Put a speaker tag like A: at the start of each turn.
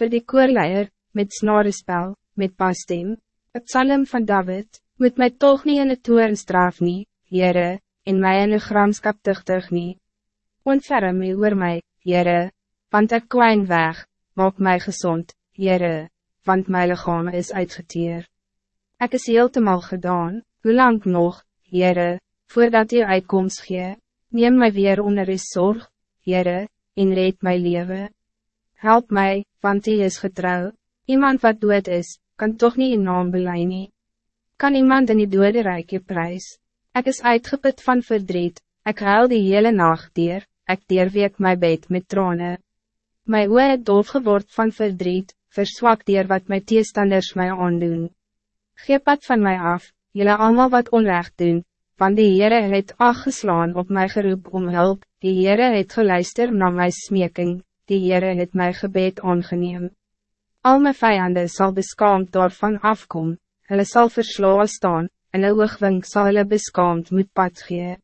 A: voor die koorleier, met snorespel, met pastem, het psalm van David, moet mij toch niet in het toeren straf nie, Heere, en mij in een gramskap tuchtig nie. Ontferm my oor my, Heere, want ek kwijn weg, maak mij gezond, Heere, want mijn lichaam is uitgeteer. Ik is heeltemal gedaan, hoe lang nog, Heere, voordat u uitkomst gee, neem mij weer onder uw zorg, Heere, en red mijn leven. Help mij, want hij is getrouw. Iemand wat dood is, kan toch niet in naam belei nie. Kan iemand in die dode rijke prijs? Ik is uitgeput van verdriet, ik huil die hele nacht dier, ik deerweek my bed met trane. My oe het doof geword van verdriet, verswak dier wat my teestanders my aandoen. Geep wat van mij af, jullie allemaal wat onrecht doen, want die Heere het afgeslaan op my geroep om hulp, die Heere het geluister na my smeking, die Heere het my gebed aangeneem. Al my vijanden zal beskaamd daarvan afkom, hulle sal versloa staan, en een oogwink sal hulle beskaamd moet pad gee.